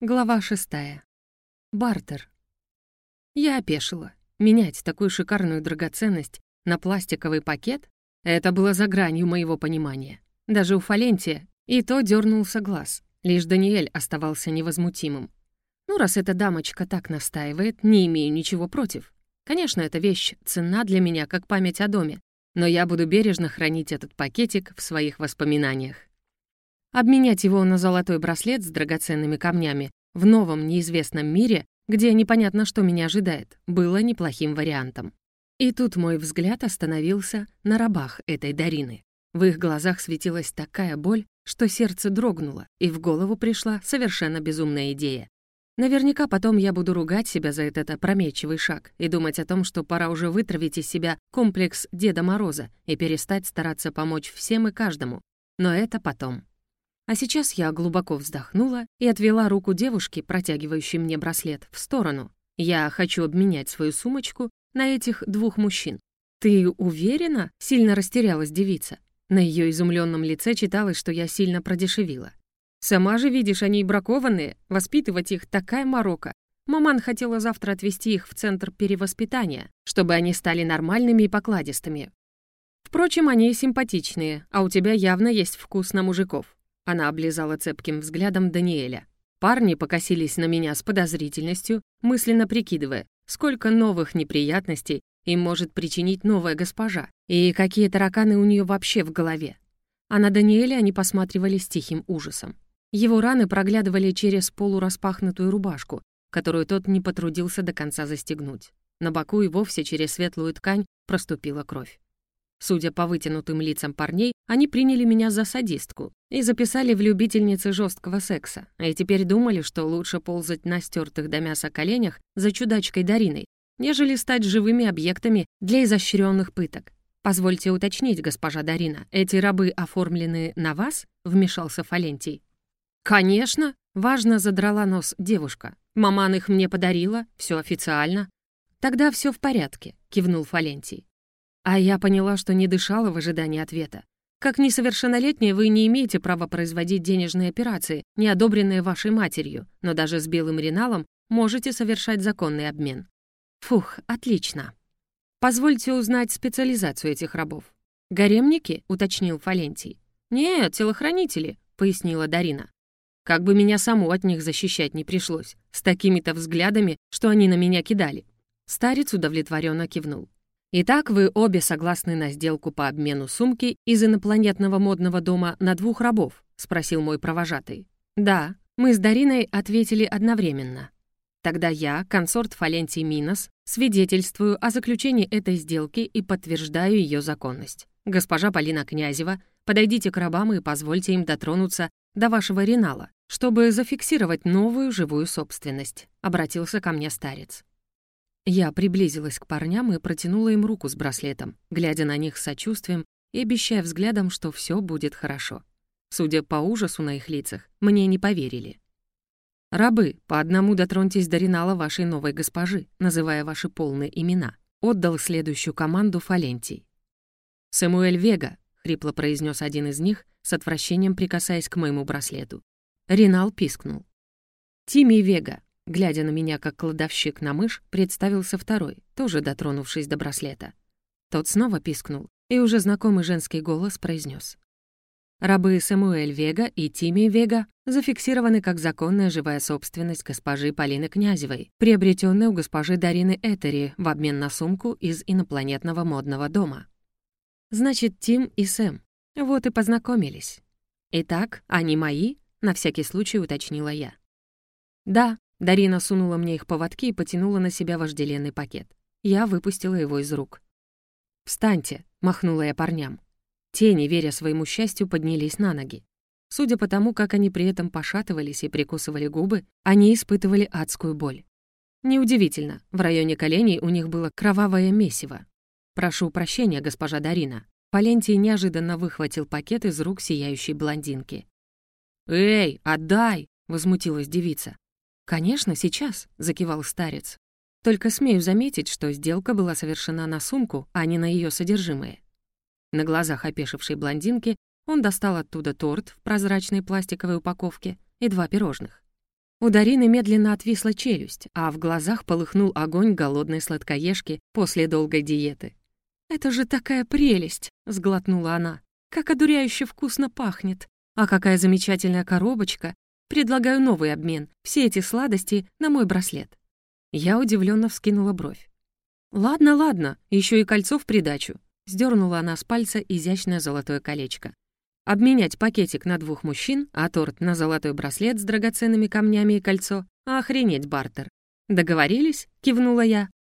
Глава шестая. Бартер. Я опешила. Менять такую шикарную драгоценность на пластиковый пакет — это было за гранью моего понимания. Даже у Фалентия и то дернулся глаз. Лишь Даниэль оставался невозмутимым. Ну, раз эта дамочка так настаивает, не имею ничего против. Конечно, эта вещь ценна для меня, как память о доме, но я буду бережно хранить этот пакетик в своих воспоминаниях. Обменять его на золотой браслет с драгоценными камнями в новом неизвестном мире, где непонятно, что меня ожидает, было неплохим вариантом. И тут мой взгляд остановился на рабах этой Дарины. В их глазах светилась такая боль, что сердце дрогнуло, и в голову пришла совершенно безумная идея. Наверняка потом я буду ругать себя за этот опрометчивый шаг и думать о том, что пора уже вытравить из себя комплекс Деда Мороза и перестать стараться помочь всем и каждому. Но это потом. А сейчас я глубоко вздохнула и отвела руку девушки, протягивающей мне браслет, в сторону. Я хочу обменять свою сумочку на этих двух мужчин. «Ты уверена?» — сильно растерялась девица. На ее изумленном лице читалось, что я сильно продешевила. «Сама же видишь, они бракованные, воспитывать их такая морока. Маман хотела завтра отвезти их в центр перевоспитания, чтобы они стали нормальными и покладистыми. Впрочем, они симпатичные, а у тебя явно есть вкус на мужиков. Она облизала цепким взглядом Даниэля. Парни покосились на меня с подозрительностью, мысленно прикидывая, сколько новых неприятностей им может причинить новая госпожа, и какие тараканы у нее вообще в голове. А на Даниэля они посматривали с тихим ужасом. Его раны проглядывали через полураспахнутую рубашку, которую тот не потрудился до конца застегнуть. На боку и вовсе через светлую ткань проступила кровь. Судя по вытянутым лицам парней, они приняли меня за садистку и записали в любительницы жесткого секса, и теперь думали, что лучше ползать на стертых до мяса коленях за чудачкой Дариной, нежели стать живыми объектами для изощренных пыток. «Позвольте уточнить, госпожа Дарина, эти рабы оформлены на вас?» — вмешался Фалентий. «Конечно!» — важно задрала нос девушка. «Маман их мне подарила, все официально». «Тогда все в порядке», — кивнул Фалентий. А я поняла, что не дышала в ожидании ответа. Как несовершеннолетняя, вы не имеете права производить денежные операции, не одобренные вашей матерью, но даже с белым реналом можете совершать законный обмен. Фух, отлично. Позвольте узнать специализацию этих рабов. «Гаремники?» — уточнил Фалентий. «Нет, телохранители», — пояснила Дарина. Как бы меня саму от них защищать не пришлось, с такими-то взглядами, что они на меня кидали. Старец удовлетворенно кивнул. Итак, вы обе согласны на сделку по обмену сумки из инопланетного модного дома на двух рабов?» — спросил мой провожатый. «Да». Мы с Дариной ответили одновременно. Тогда я, консорт Фалентий Минос, свидетельствую о заключении этой сделки и подтверждаю ее законность. Госпожа Полина Князева, подойдите к рабам и позвольте им дотронуться до вашего ренала, чтобы зафиксировать новую живую собственность», — обратился ко мне старец. Я приблизилась к парням и протянула им руку с браслетом, глядя на них с сочувствием и обещая взглядом, что все будет хорошо. Судя по ужасу на их лицах, мне не поверили. «Рабы, по одному дотроньтесь до ренала вашей новой госпожи, называя ваши полные имена», отдал следующую команду Фалентий. «Самуэль Вега», — хрипло произнес один из них, с отвращением прикасаясь к моему браслету. Ренал пискнул. «Тими Вега, Глядя на меня, как кладовщик на мышь, представился второй, тоже дотронувшись до браслета. Тот снова пискнул, и уже знакомый женский голос произнес: Рабы Самуэль Вега и Тими Вега зафиксированы как законная живая собственность госпожи Полины Князевой, приобретенная у госпожи Дарины Этери в обмен на сумку из инопланетного модного дома. Значит, Тим и Сэм. Вот и познакомились. Итак, они мои? На всякий случай уточнила я. Да, Дарина сунула мне их поводки и потянула на себя вожделенный пакет. Я выпустила его из рук. «Встаньте!» — махнула я парням. Те, не веря своему счастью, поднялись на ноги. Судя по тому, как они при этом пошатывались и прикусывали губы, они испытывали адскую боль. Неудивительно, в районе коленей у них было кровавое месиво. «Прошу прощения, госпожа Дарина». Палентий неожиданно выхватил пакет из рук сияющей блондинки. «Эй, отдай!» — возмутилась девица. «Конечно, сейчас», — закивал старец. «Только смею заметить, что сделка была совершена на сумку, а не на ее содержимое». На глазах опешившей блондинки он достал оттуда торт в прозрачной пластиковой упаковке и два пирожных. У Дарины медленно отвисла челюсть, а в глазах полыхнул огонь голодной сладкоежки после долгой диеты. «Это же такая прелесть!» — сглотнула она. «Как одуряюще вкусно пахнет! А какая замечательная коробочка! Предлагаю новый обмен, все эти сладости на мой браслет». Я удивленно вскинула бровь. «Ладно, ладно, еще и кольцо в придачу», — сдернула она с пальца изящное золотое колечко. Обменять пакетик на двух мужчин, а торт на золотой браслет с драгоценными камнями и кольцо. Охренеть, бартер. «Договорились?» — кивнула я.